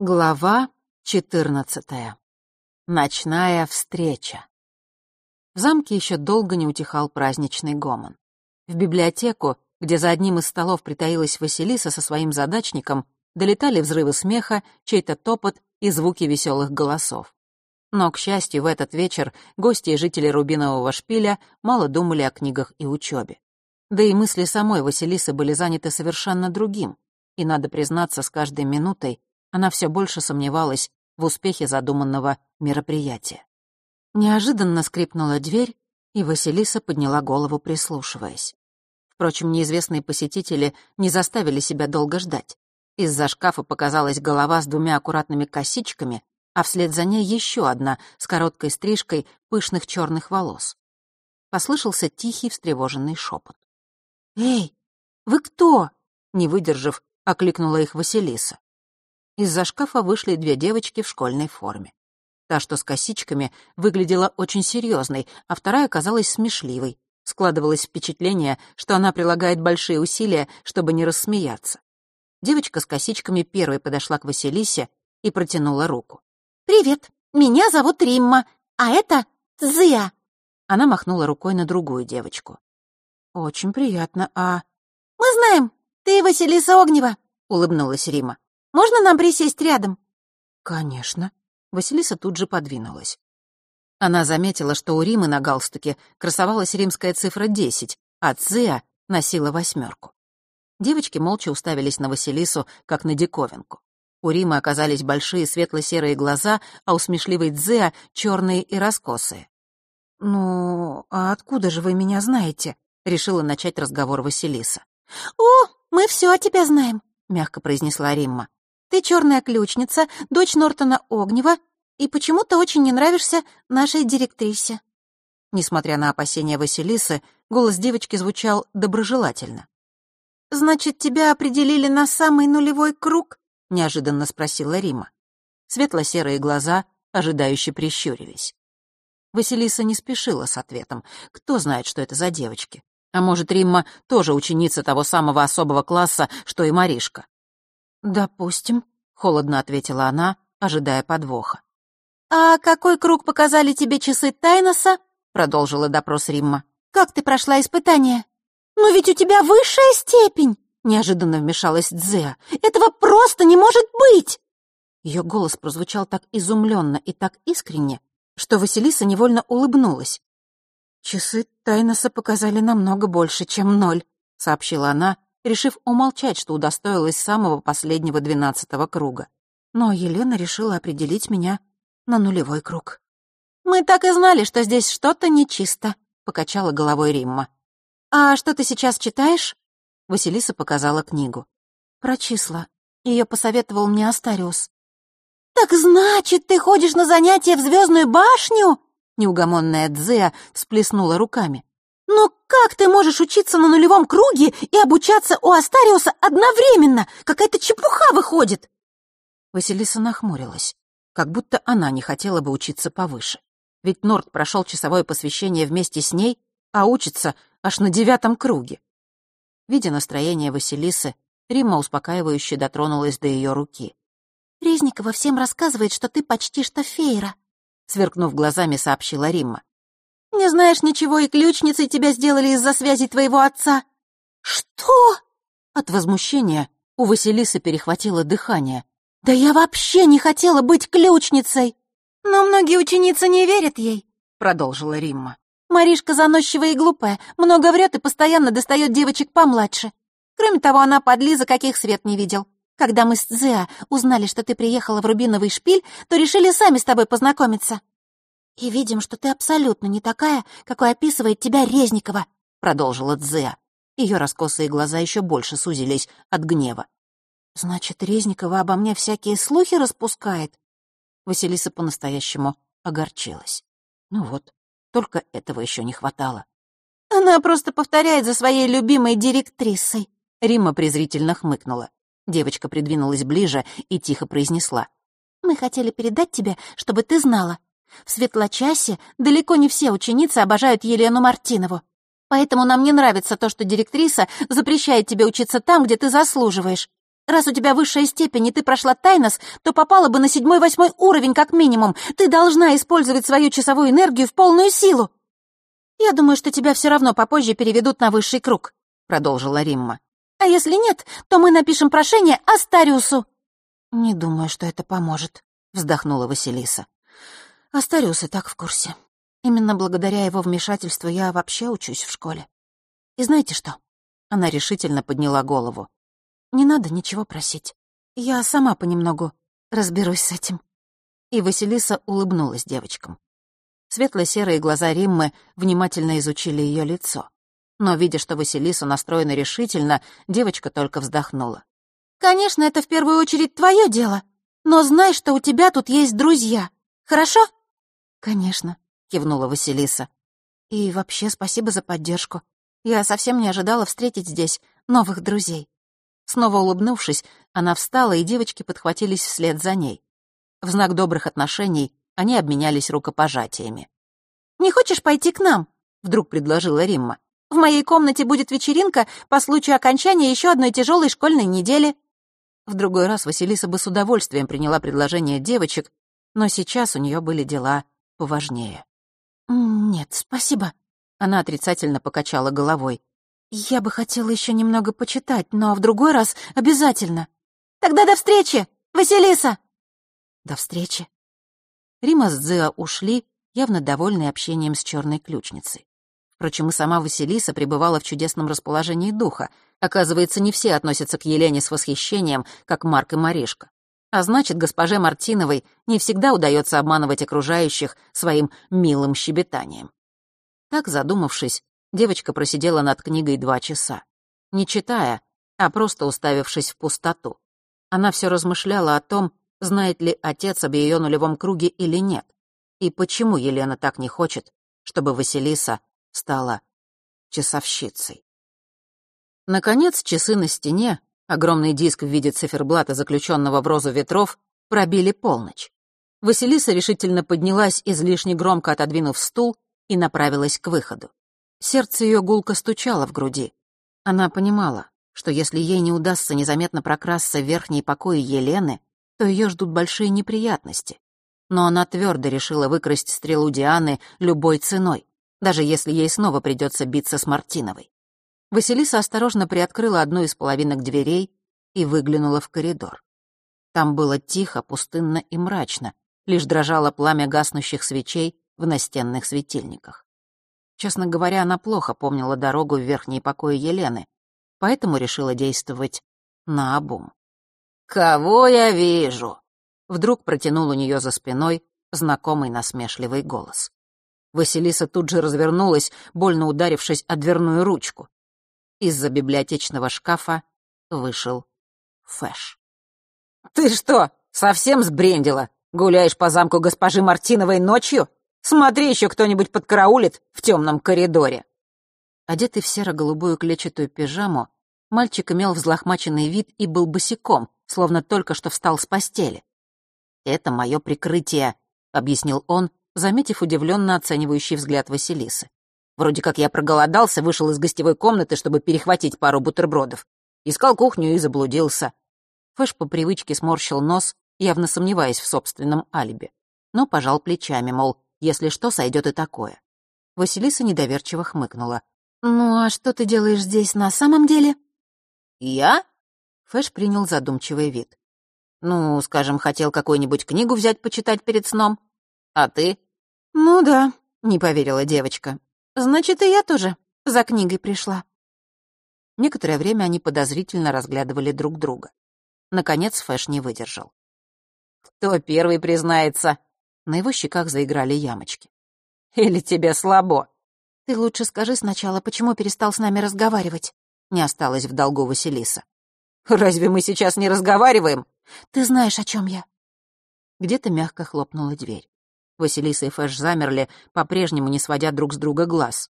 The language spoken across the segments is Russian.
Глава четырнадцатая. Ночная встреча. В замке еще долго не утихал праздничный гомон. В библиотеку, где за одним из столов притаилась Василиса со своим задачником, долетали взрывы смеха, чей-то топот и звуки веселых голосов. Но, к счастью, в этот вечер гости и жители Рубинового шпиля мало думали о книгах и учебе. Да и мысли самой Василисы были заняты совершенно другим, и, надо признаться, с каждой минутой она все больше сомневалась в успехе задуманного мероприятия. Неожиданно скрипнула дверь, и Василиса подняла голову, прислушиваясь. Впрочем, неизвестные посетители не заставили себя долго ждать. Из-за шкафа показалась голова с двумя аккуратными косичками, а вслед за ней еще одна с короткой стрижкой пышных черных волос. Послышался тихий встревоженный шепот. «Эй, вы кто?» — не выдержав, окликнула их Василиса. Из-за шкафа вышли две девочки в школьной форме. Та, что с косичками, выглядела очень серьезной, а вторая казалась смешливой. Складывалось впечатление, что она прилагает большие усилия, чтобы не рассмеяться. Девочка с косичками первой подошла к Василисе и протянула руку. «Привет, меня зовут Римма, а это Зия». Она махнула рукой на другую девочку. «Очень приятно, а...» «Мы знаем, ты Василиса Огнева», — улыбнулась Рима. Можно нам присесть рядом?» «Конечно». Василиса тут же подвинулась. Она заметила, что у Римы на галстуке красовалась римская цифра 10, а Цзиа носила восьмерку. Девочки молча уставились на Василису, как на диковинку. У Римы оказались большие светло-серые глаза, а у смешливой Дзеа — черные и раскосые. «Ну, а откуда же вы меня знаете?» — решила начать разговор Василиса. «О, мы все о тебя знаем», — мягко произнесла Римма. Ты черная ключница, дочь Нортона Огнева, и почему-то очень не нравишься нашей директрисе». Несмотря на опасения Василисы, голос девочки звучал доброжелательно. «Значит, тебя определили на самый нулевой круг?» — неожиданно спросила Рима. Светло-серые глаза ожидающе прищурились. Василиса не спешила с ответом. Кто знает, что это за девочки? А может, Римма тоже ученица того самого особого класса, что и Маришка? «Допустим», — холодно ответила она, ожидая подвоха. «А какой круг показали тебе часы Тайноса?» — продолжила допрос Римма. «Как ты прошла испытание?» «Но ведь у тебя высшая степень!» — неожиданно вмешалась Дзеа. «Этого просто не может быть!» Ее голос прозвучал так изумленно и так искренне, что Василиса невольно улыбнулась. «Часы Тайноса показали намного больше, чем ноль», — сообщила она, решив умолчать, что удостоилась самого последнего двенадцатого круга. Но Елена решила определить меня на нулевой круг. «Мы так и знали, что здесь что-то нечисто», — покачала головой Римма. «А что ты сейчас читаешь?» Василиса показала книгу. «Про числа. Ее посоветовал мне Астариус». «Так значит, ты ходишь на занятия в Звездную башню?» Неугомонная Дзея всплеснула руками. «Но как ты можешь учиться на нулевом круге и обучаться у Астариуса одновременно? Какая-то чепуха выходит!» Василиса нахмурилась, как будто она не хотела бы учиться повыше. Ведь Норд прошел часовое посвящение вместе с ней, а учится аж на девятом круге. Видя настроение Василисы, Римма успокаивающе дотронулась до ее руки. «Резникова всем рассказывает, что ты почти что фейра», — сверкнув глазами, сообщила Римма. Не знаешь ничего, и ключницей тебя сделали из-за связи твоего отца». «Что?» От возмущения у Василисы перехватило дыхание. «Да я вообще не хотела быть ключницей!» «Но многие ученицы не верят ей», — продолжила Римма. «Маришка заносчивая и глупая, много врет и постоянно достает девочек помладше. Кроме того, она подлиза, каких свет не видел. Когда мы с Дзеа узнали, что ты приехала в Рубиновый шпиль, то решили сами с тобой познакомиться. «И видим, что ты абсолютно не такая, какой описывает тебя Резникова», — продолжила Дзеа. Ее раскосые глаза еще больше сузились от гнева. «Значит, Резникова обо мне всякие слухи распускает?» Василиса по-настоящему огорчилась. Ну вот, только этого еще не хватало. «Она просто повторяет за своей любимой директрисой», — Римма презрительно хмыкнула. Девочка придвинулась ближе и тихо произнесла. «Мы хотели передать тебе, чтобы ты знала, в Светлочасе далеко не все ученицы обожают Елену Мартинову. Поэтому нам не нравится то, что директриса запрещает тебе учиться там, где ты заслуживаешь. Раз у тебя высшая степень, и ты прошла Тайнос, то попала бы на седьмой-восьмой уровень как минимум. Ты должна использовать свою часовую энергию в полную силу. Я думаю, что тебя все равно попозже переведут на высший круг, продолжила Римма. А если нет, то мы напишем прошение Астариусу. Не думаю, что это поможет, вздохнула Василиса. Астариус и так в курсе. Именно благодаря его вмешательству я вообще учусь в школе. И знаете что? Она решительно подняла голову. Не надо ничего просить. Я сама понемногу разберусь с этим». И Василиса улыбнулась девочкам. Светло-серые глаза Риммы внимательно изучили ее лицо. Но, видя, что Василиса настроена решительно, девочка только вздохнула. «Конечно, это в первую очередь твое дело, но знай, что у тебя тут есть друзья. Хорошо?» «Конечно», — кивнула Василиса. «И вообще спасибо за поддержку. Я совсем не ожидала встретить здесь новых друзей». Снова улыбнувшись, она встала, и девочки подхватились вслед за ней. В знак добрых отношений они обменялись рукопожатиями. «Не хочешь пойти к нам?» — вдруг предложила Римма. «В моей комнате будет вечеринка по случаю окончания еще одной тяжелой школьной недели». В другой раз Василиса бы с удовольствием приняла предложение девочек, но сейчас у нее были дела поважнее. «Нет, спасибо», — она отрицательно покачала головой. «Я бы хотела еще немного почитать, но в другой раз обязательно. Тогда до встречи, Василиса!» «До встречи». Рима с Дзеа ушли, явно довольные общением с черной ключницей. Впрочем, и сама Василиса пребывала в чудесном расположении духа. Оказывается, не все относятся к Елене с восхищением, как Марк и Маришка. А значит, госпоже Мартиновой не всегда удается обманывать окружающих своим милым щебетанием. Так, задумавшись, Девочка просидела над книгой два часа. Не читая, а просто уставившись в пустоту. Она все размышляла о том, знает ли отец об ее нулевом круге или нет, и почему Елена так не хочет, чтобы Василиса стала часовщицей. Наконец, часы на стене, огромный диск в виде циферблата, заключенного в розу ветров, пробили полночь. Василиса решительно поднялась, излишне громко отодвинув стул, и направилась к выходу. Сердце ее гулко стучало в груди. Она понимала, что если ей не удастся незаметно прокрасться в верхние покои Елены, то ее ждут большие неприятности. Но она твердо решила выкрасть стрелу Дианы любой ценой, даже если ей снова придется биться с Мартиновой. Василиса осторожно приоткрыла одну из половинок дверей и выглянула в коридор. Там было тихо, пустынно и мрачно, лишь дрожало пламя гаснущих свечей в настенных светильниках. Честно говоря, она плохо помнила дорогу в верхние покои Елены, поэтому решила действовать наобум. «Кого я вижу?» Вдруг протянул у нее за спиной знакомый насмешливый голос. Василиса тут же развернулась, больно ударившись о дверную ручку. Из-за библиотечного шкафа вышел Фэш. «Ты что, совсем сбрендила? Гуляешь по замку госпожи Мартиновой ночью?» Смотри, еще кто-нибудь подкараулит в темном коридоре. Одетый в серо-голубую клетчатую пижаму, мальчик имел взлохмаченный вид и был босиком, словно только что встал с постели. «Это мое прикрытие», — объяснил он, заметив удивленно оценивающий взгляд Василисы. «Вроде как я проголодался, вышел из гостевой комнаты, чтобы перехватить пару бутербродов. Искал кухню и заблудился». Фэш по привычке сморщил нос, явно сомневаясь в собственном алиби. Но пожал плечами, мол, если что, сойдет и такое. Василиса недоверчиво хмыкнула. «Ну а что ты делаешь здесь на самом деле?» «Я?» Фэш принял задумчивый вид. «Ну, скажем, хотел какую-нибудь книгу взять почитать перед сном. А ты?» «Ну да», — не поверила девочка. «Значит, и я тоже за книгой пришла». Некоторое время они подозрительно разглядывали друг друга. Наконец Фэш не выдержал. «Кто первый признается?» На его щеках заиграли ямочки. «Или тебе слабо?» «Ты лучше скажи сначала, почему перестал с нами разговаривать?» Не осталось в долгу Василиса. «Разве мы сейчас не разговариваем?» «Ты знаешь, о чем я». Где-то мягко хлопнула дверь. Василиса и Фэш замерли, по-прежнему не сводя друг с друга глаз.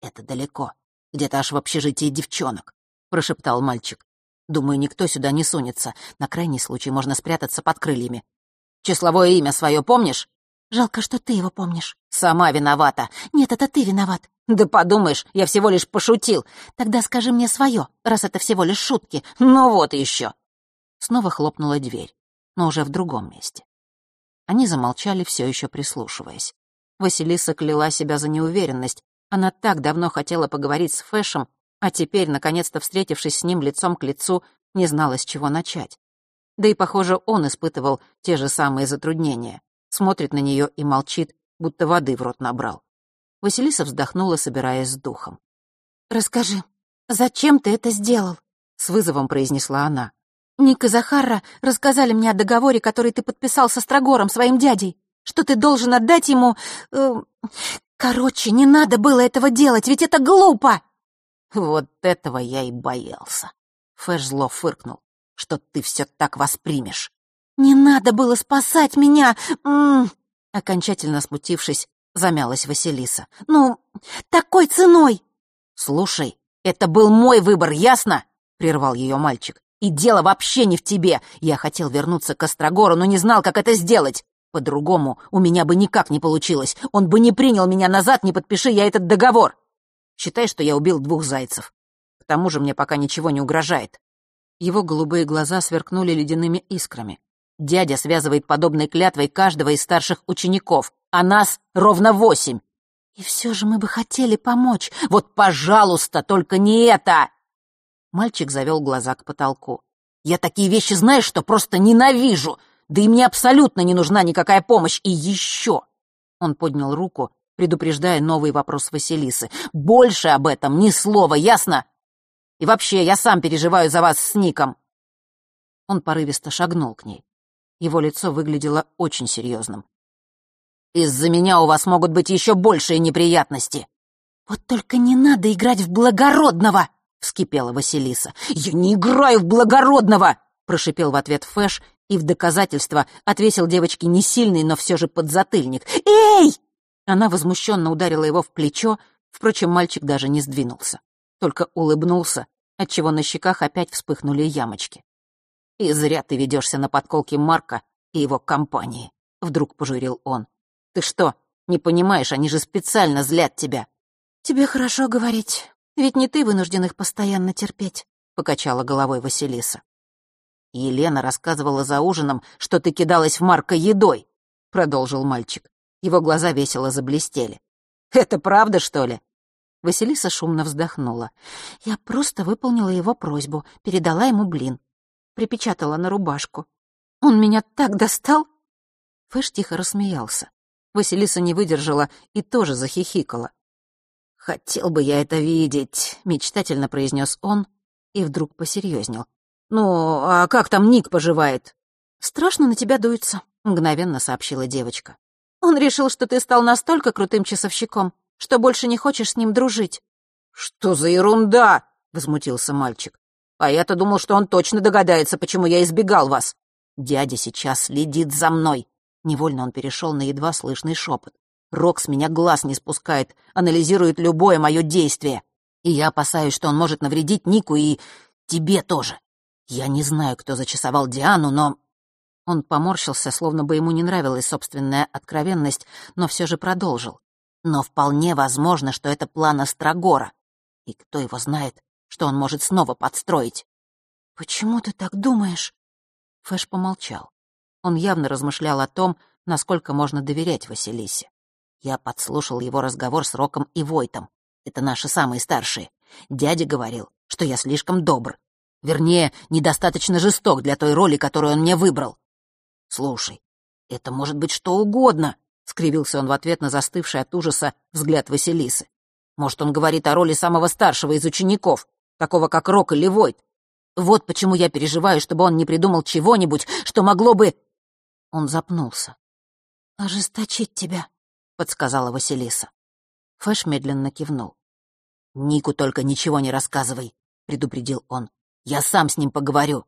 «Это далеко. Где-то аж в общежитии девчонок», — прошептал мальчик. «Думаю, никто сюда не сунется. На крайний случай можно спрятаться под крыльями. Числовое имя свое помнишь?» «Жалко, что ты его помнишь». «Сама виновата». «Нет, это ты виноват». «Да подумаешь, я всего лишь пошутил». «Тогда скажи мне свое, раз это всего лишь шутки». «Ну вот еще». Снова хлопнула дверь, но уже в другом месте. Они замолчали, все еще прислушиваясь. Василиса кляла себя за неуверенность. Она так давно хотела поговорить с Фэшем, а теперь, наконец-то встретившись с ним лицом к лицу, не знала, с чего начать. Да и, похоже, он испытывал те же самые затруднения. Смотрит на нее и молчит, будто воды в рот набрал. Василиса вздохнула, собираясь с духом. «Расскажи, зачем ты это сделал?» — с вызовом произнесла она. «Ник и Захара рассказали мне о договоре, который ты подписал со Строгором, своим дядей, что ты должен отдать ему... Э, короче, не надо было этого делать, ведь это глупо!» «Вот этого я и боялся», — Фэш зло фыркнул, «что ты все так воспримешь». «Не надо было спасать меня!» М -м Окончательно смутившись, замялась Василиса. «Ну, такой ценой!» «Слушай, это был мой выбор, ясно?» — прервал ее мальчик. «И дело вообще не в тебе. Я хотел вернуться к Острогору, но не знал, как это сделать. По-другому у меня бы никак не получилось. Он бы не принял меня назад, не подпиши я этот договор. Считай, что я убил двух зайцев. К тому же мне пока ничего не угрожает». Его голубые глаза сверкнули ледяными искрами. Дядя связывает подобной клятвой каждого из старших учеников, а нас ровно восемь. И все же мы бы хотели помочь. Вот, пожалуйста, только не это!» Мальчик завел глаза к потолку. «Я такие вещи знаешь, что просто ненавижу! Да и мне абсолютно не нужна никакая помощь! И еще!» Он поднял руку, предупреждая новый вопрос Василисы. «Больше об этом ни слова, ясно? И вообще, я сам переживаю за вас с Ником!» Он порывисто шагнул к ней. Его лицо выглядело очень серьезным. Из-за меня у вас могут быть еще большие неприятности». «Вот только не надо играть в благородного!» — вскипела Василиса. «Я не играю в благородного!» — прошипел в ответ Фэш и в доказательство отвесил девочке не сильный, но все же подзатыльник. «Эй!» Она возмущенно ударила его в плечо, впрочем, мальчик даже не сдвинулся, только улыбнулся, отчего на щеках опять вспыхнули ямочки. «И зря ты ведешься на подколки Марка и его компании», — вдруг пожурил он. Ты что, не понимаешь, они же специально злят тебя. Тебе хорошо говорить, ведь не ты вынужден их постоянно терпеть, покачала головой Василиса. Елена рассказывала за ужином, что ты кидалась в Марка едой, продолжил мальчик. Его глаза весело заблестели. Это правда, что ли? Василиса шумно вздохнула. Я просто выполнила его просьбу, передала ему блин. Припечатала на рубашку. Он меня так достал. Фэш тихо рассмеялся. Василиса не выдержала и тоже захихикала. «Хотел бы я это видеть», — мечтательно произнес он и вдруг посерьезнел. «Ну, а как там Ник поживает?» «Страшно на тебя дуется», — мгновенно сообщила девочка. «Он решил, что ты стал настолько крутым часовщиком, что больше не хочешь с ним дружить». «Что за ерунда?» — возмутился мальчик. «А я-то думал, что он точно догадается, почему я избегал вас. Дядя сейчас следит за мной. Невольно он перешел на едва слышный шепот. Рок с меня глаз не спускает, анализирует любое мое действие. И я опасаюсь, что он может навредить Нику и тебе тоже. Я не знаю, кто зачесовал Диану, но...» Он поморщился, словно бы ему не нравилась собственная откровенность, но все же продолжил. «Но вполне возможно, что это план Острогора. И кто его знает, что он может снова подстроить?» «Почему ты так думаешь?» Фэш помолчал. Он явно размышлял о том, насколько можно доверять Василисе. Я подслушал его разговор с Роком и Войтом. Это наши самые старшие. Дядя говорил, что я слишком добр. Вернее, недостаточно жесток для той роли, которую он мне выбрал. «Слушай, это может быть что угодно», — скривился он в ответ на застывший от ужаса взгляд Василисы. «Может, он говорит о роли самого старшего из учеников, такого как Рок или Войт. Вот почему я переживаю, чтобы он не придумал чего-нибудь, что могло бы он запнулся. «Ожесточить тебя», — подсказала Василиса. Фэш медленно кивнул. «Нику только ничего не рассказывай», — предупредил он. «Я сам с ним поговорю».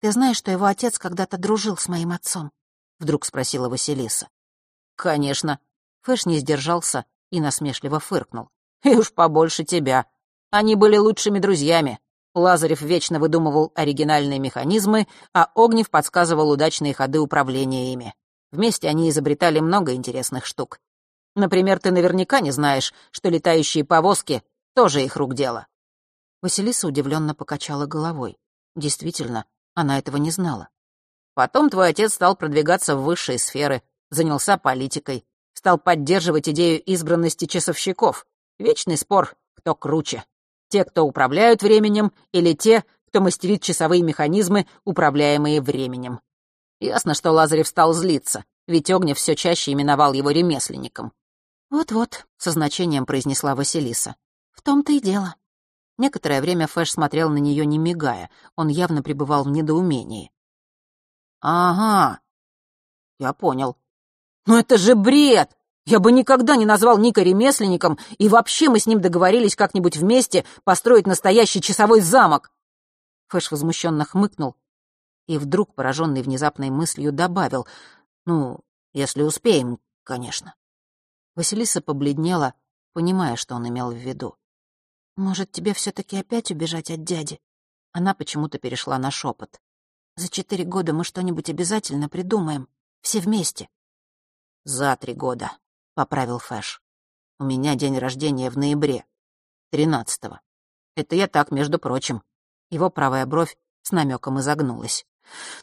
«Ты знаешь, что его отец когда-то дружил с моим отцом?» — вдруг спросила Василиса. «Конечно». Фэш не сдержался и насмешливо фыркнул. «И уж побольше тебя. Они были лучшими друзьями. Лазарев вечно выдумывал оригинальные механизмы, а Огнев подсказывал удачные ходы управления ими. Вместе они изобретали много интересных штук. Например, ты наверняка не знаешь, что летающие повозки — тоже их рук дело. Василиса удивленно покачала головой. Действительно, Она этого не знала. Потом твой отец стал продвигаться в высшие сферы, занялся политикой, стал поддерживать идею избранности часовщиков. Вечный спор, кто круче. Те, кто управляют временем, или те, кто мастерит часовые механизмы, управляемые временем. Ясно, что Лазарев стал злиться, ведь Огнев все чаще именовал его ремесленником. «Вот-вот», — со значением произнесла Василиса. «В том-то и дело». Некоторое время Фэш смотрел на нее, не мигая. Он явно пребывал в недоумении. «Ага, я понял. Но это же бред! Я бы никогда не назвал Ника ремесленником, и вообще мы с ним договорились как-нибудь вместе построить настоящий часовой замок!» Фэш возмущенно хмыкнул и вдруг, пораженный внезапной мыслью, добавил, «Ну, если успеем, конечно». Василиса побледнела, понимая, что он имел в виду. «Может, тебе все-таки опять убежать от дяди?» Она почему-то перешла на шепот. «За четыре года мы что-нибудь обязательно придумаем. Все вместе». «За три года», — поправил Фэш. «У меня день рождения в ноябре, тринадцатого. Это я так, между прочим». Его правая бровь с намеком изогнулась.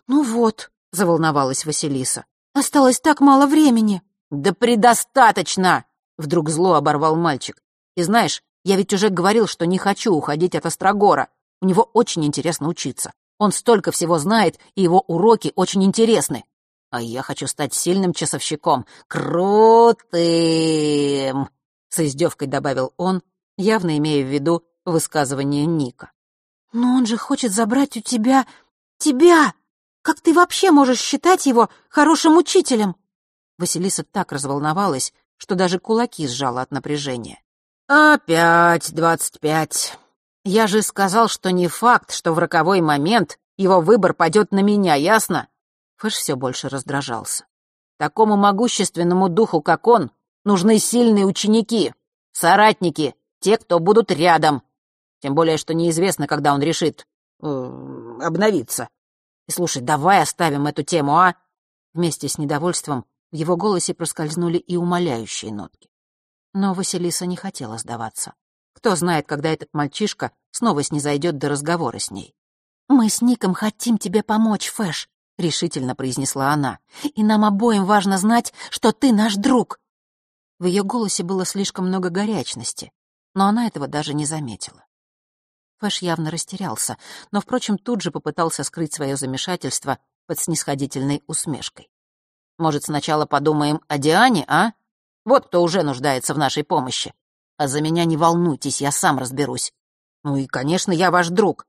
«Ну вот», — заволновалась Василиса, — «осталось так мало времени». «Да предостаточно!» — вдруг зло оборвал мальчик. «И знаешь, я ведь уже говорил, что не хочу уходить от Острогора. У него очень интересно учиться. Он столько всего знает, и его уроки очень интересны. А я хочу стать сильным часовщиком. Крутым!» С издевкой добавил он, явно имея в виду высказывание Ника. «Но он же хочет забрать у тебя... тебя! Как ты вообще можешь считать его хорошим учителем?» Василиса так разволновалась, что даже кулаки сжала от напряжения. «Опять двадцать пять. Я же сказал, что не факт, что в роковой момент его выбор падет на меня, ясно?» Фэш все больше раздражался. «Такому могущественному духу, как он, нужны сильные ученики, соратники, те, кто будут рядом. Тем более, что неизвестно, когда он решит обновиться. И слушай, давай оставим эту тему, а?» Вместе с недовольством в его голосе проскользнули и умоляющие нотки. Но Василиса не хотела сдаваться. Кто знает, когда этот мальчишка снова снизойдет до разговора с ней. «Мы с Ником хотим тебе помочь, Фэш», — решительно произнесла она. «И нам обоим важно знать, что ты наш друг». В ее голосе было слишком много горячности, но она этого даже не заметила. Фэш явно растерялся, но, впрочем, тут же попытался скрыть свое замешательство под снисходительной усмешкой. Может, сначала подумаем о Диане, а? Вот кто уже нуждается в нашей помощи. А за меня не волнуйтесь, я сам разберусь. Ну и, конечно, я ваш друг.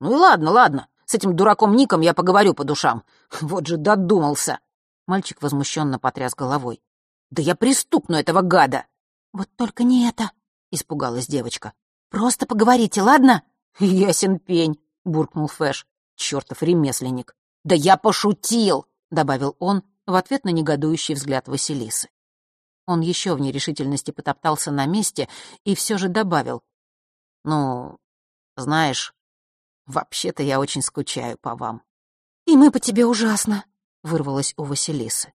Ну и ладно, ладно. С этим дураком Ником я поговорю по душам. Вот же додумался. Мальчик возмущенно потряс головой. Да я пристукну этого гада. Вот только не это, испугалась девочка. Просто поговорите, ладно? Ясен пень, буркнул Фэш. Чёртов ремесленник. Да я пошутил, добавил он, в ответ на негодующий взгляд Василисы. Он еще в нерешительности потоптался на месте и все же добавил. «Ну, знаешь, вообще-то я очень скучаю по вам». «И мы по тебе ужасно», — вырвалось у Василисы.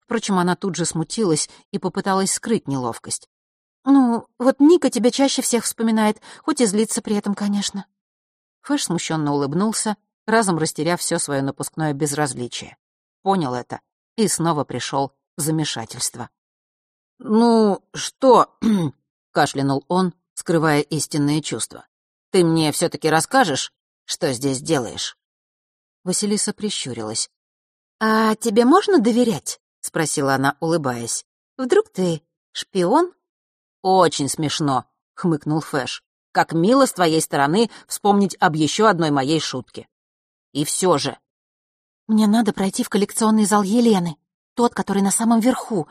Впрочем, она тут же смутилась и попыталась скрыть неловкость. «Ну, вот Ника тебя чаще всех вспоминает, хоть и злится при этом, конечно». Фэш смущенно улыбнулся, разом растеряв все свое напускное безразличие. Понял это и снова пришел в замешательство. «Ну, что?» — кашлянул он, скрывая истинные чувства. «Ты мне все-таки расскажешь, что здесь делаешь?» Василиса прищурилась. «А тебе можно доверять?» — спросила она, улыбаясь. «Вдруг ты шпион?» «Очень смешно», — хмыкнул Фэш. «Как мило с твоей стороны вспомнить об еще одной моей шутке. И все же, мне надо пройти в коллекционный зал Елены, тот, который на самом верху,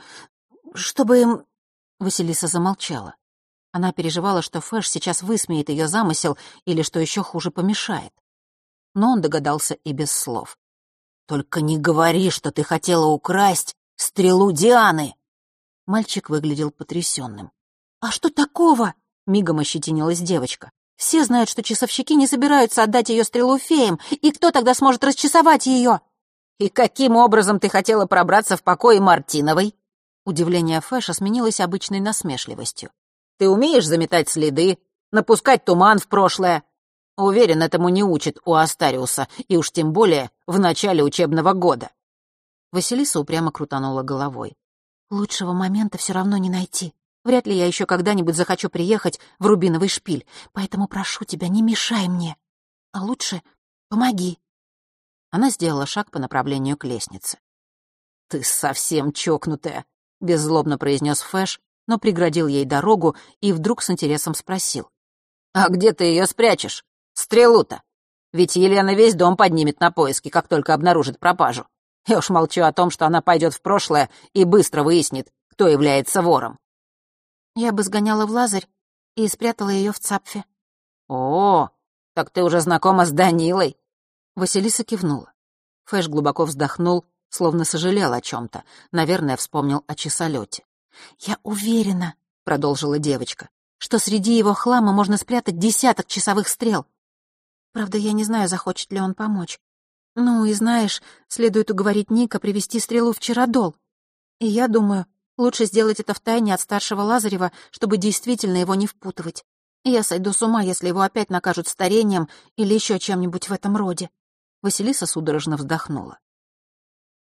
чтобы...» Василиса замолчала. Она переживала, что Фэш сейчас высмеет ее замысел или, что еще хуже, помешает. Но он догадался и без слов. «Только не говори, что ты хотела украсть стрелу Дианы!» Мальчик выглядел потрясенным. «А что такого?» — мигом ощетинилась девочка. Все знают, что часовщики не собираются отдать ее стрелу феям, и кто тогда сможет расчесовать ее? И каким образом ты хотела пробраться в покое Мартиновой? Удивление Фэша сменилось обычной насмешливостью. Ты умеешь заметать следы, напускать туман в прошлое? Уверен, этому не учат у Астариуса, и уж тем более в начале учебного года». Василиса упрямо крутанула головой. «Лучшего момента все равно не найти. Вряд ли я еще когда-нибудь захочу приехать в Рубиновый шпиль, поэтому прошу тебя, не мешай мне. А лучше помоги». Она сделала шаг по направлению к лестнице. «Ты совсем чокнутая», — беззлобно произнес Фэш, но преградил ей дорогу и вдруг с интересом спросил. «А где ты ее спрячешь? Стрелу-то? Ведь Елена весь дом поднимет на поиски, как только обнаружит пропажу. Я уж молчу о том, что она пойдет в прошлое и быстро выяснит, кто является вором». Я бы сгоняла в Лазарь и спрятала ее в цапфе. «О, так ты уже знакома с Данилой?» Василиса кивнула. Фэш глубоко вздохнул словно сожалел о чем-то, наверное, вспомнил о часолете. «Я уверена», — продолжила девочка, «что среди его хлама можно спрятать десяток часовых стрел. Правда, я не знаю, захочет ли он помочь. Ну и знаешь, следует уговорить Ника привести стрелу в Чародол. И я думаю, лучше сделать это втайне от старшего Лазарева, чтобы действительно его не впутывать. Я сойду с ума, если его опять накажут старением или еще чем-нибудь в этом роде». Василиса судорожно вздохнула.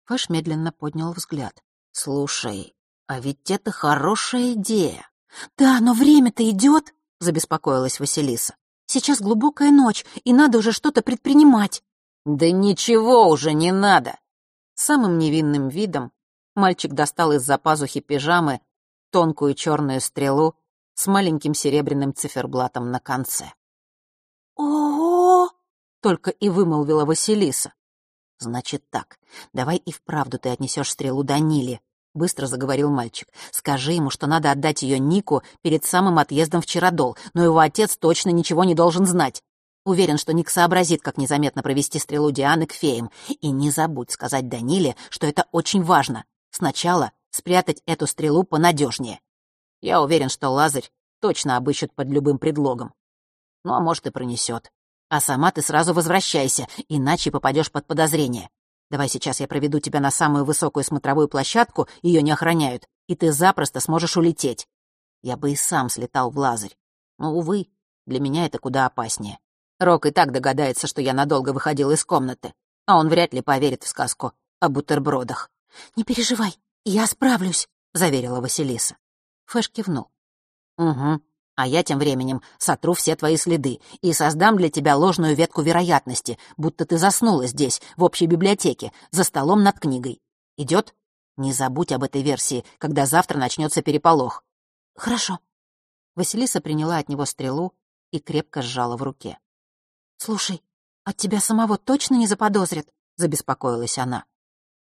Фэш медленно поднял взгляд. «Слушай, а ведь это хорошая идея». «Да, но время-то идет», — забеспокоилась Василиса. «Сейчас глубокая ночь, и надо уже что-то предпринимать». «Да ничего уже не надо!» Самым невинным видом мальчик достал из-за пазухи пижамы тонкую черную стрелу с маленьким серебряным циферблатом на конце. «О-о-о!» — только и вымолвила Василиса. «Значит так, давай и вправду ты отнесешь стрелу Даниле», — быстро заговорил мальчик. «Скажи ему, что надо отдать ее Нику перед самым отъездом в Чародол, но его отец точно ничего не должен знать. Уверен, что Ник сообразит, как незаметно провести стрелу Дианы к феям. И не забудь сказать Даниле, что это очень важно. Сначала спрятать эту стрелу понадежнее. Я уверен, что Лазарь точно обыщет под любым предлогом. Ну, а может, и пронесет. А сама ты сразу возвращайся, иначе попадешь под подозрение. Давай сейчас я проведу тебя на самую высокую смотровую площадку, ее не охраняют, и ты запросто сможешь улететь. Я бы и сам слетал в Лазарь. Но, увы, для меня это куда опаснее. Рок и так догадается, что я надолго выходил из комнаты, а он вряд ли поверит в сказку о бутербродах. «Не переживай, я справлюсь», — заверила Василиса. Фэш кивнул. «Угу, а я тем временем сотру все твои следы и создам для тебя ложную ветку вероятности, будто ты заснула здесь, в общей библиотеке, за столом над книгой. Идет? Не забудь об этой версии, когда завтра начнется переполох. Хорошо. Василиса приняла от него стрелу и крепко сжала в руке. Слушай, от тебя самого точно не заподозрят? Забеспокоилась она.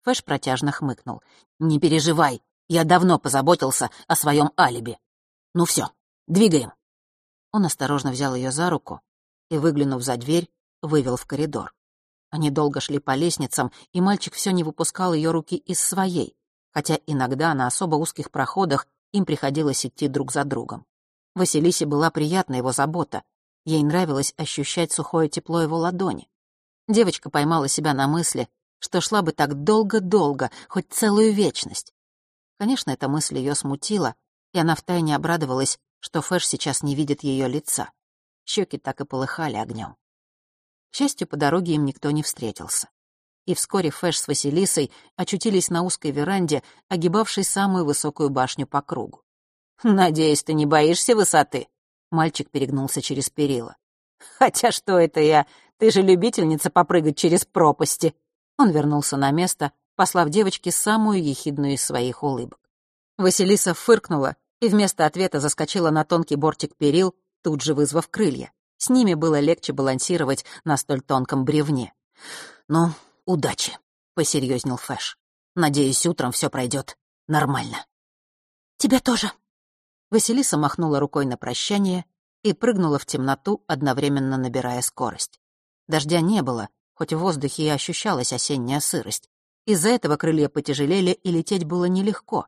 Фэш протяжно хмыкнул. «Не переживай, я давно позаботился о своем алиби. Ну все, Двигаем!» Он осторожно взял ее за руку и, выглянув за дверь, вывел в коридор. Они долго шли по лестницам, и мальчик все не выпускал ее руки из своей, хотя иногда на особо узких проходах им приходилось идти друг за другом. Василисе была приятна его забота. Ей нравилось ощущать сухое тепло его ладони. Девочка поймала себя на мысли, что шла бы так долго-долго, хоть целую вечность. Конечно, эта мысль ее смутила, и она втайне обрадовалась, что Фэш сейчас не видит ее лица. Щеки так и полыхали огнем. К счастью, по дороге им никто не встретился. И вскоре Фэш с Василисой очутились на узкой веранде, огибавшей самую высокую башню по кругу. «Надеюсь, ты не боишься высоты?» Мальчик перегнулся через перила. «Хотя что это я? Ты же любительница попрыгать через пропасти!» Он вернулся на место, послав девочке самую ехидную из своих улыбок. Василиса фыркнула и вместо ответа заскочила на тонкий бортик перил, тут же вызвав крылья. С ними было легче балансировать на столь тонком бревне. «Ну, удачи», — посерьезнел Фэш. «Надеюсь, утром все пройдет нормально». «Тебе тоже». Василиса махнула рукой на прощание и прыгнула в темноту, одновременно набирая скорость. Дождя не было, хоть в воздухе и ощущалась осенняя сырость. Из-за этого крылья потяжелели, и лететь было нелегко.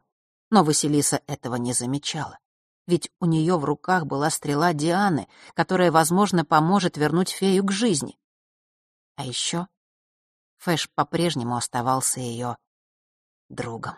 Но Василиса этого не замечала. Ведь у нее в руках была стрела Дианы, которая, возможно, поможет вернуть фею к жизни. А еще Фэш по-прежнему оставался ее другом.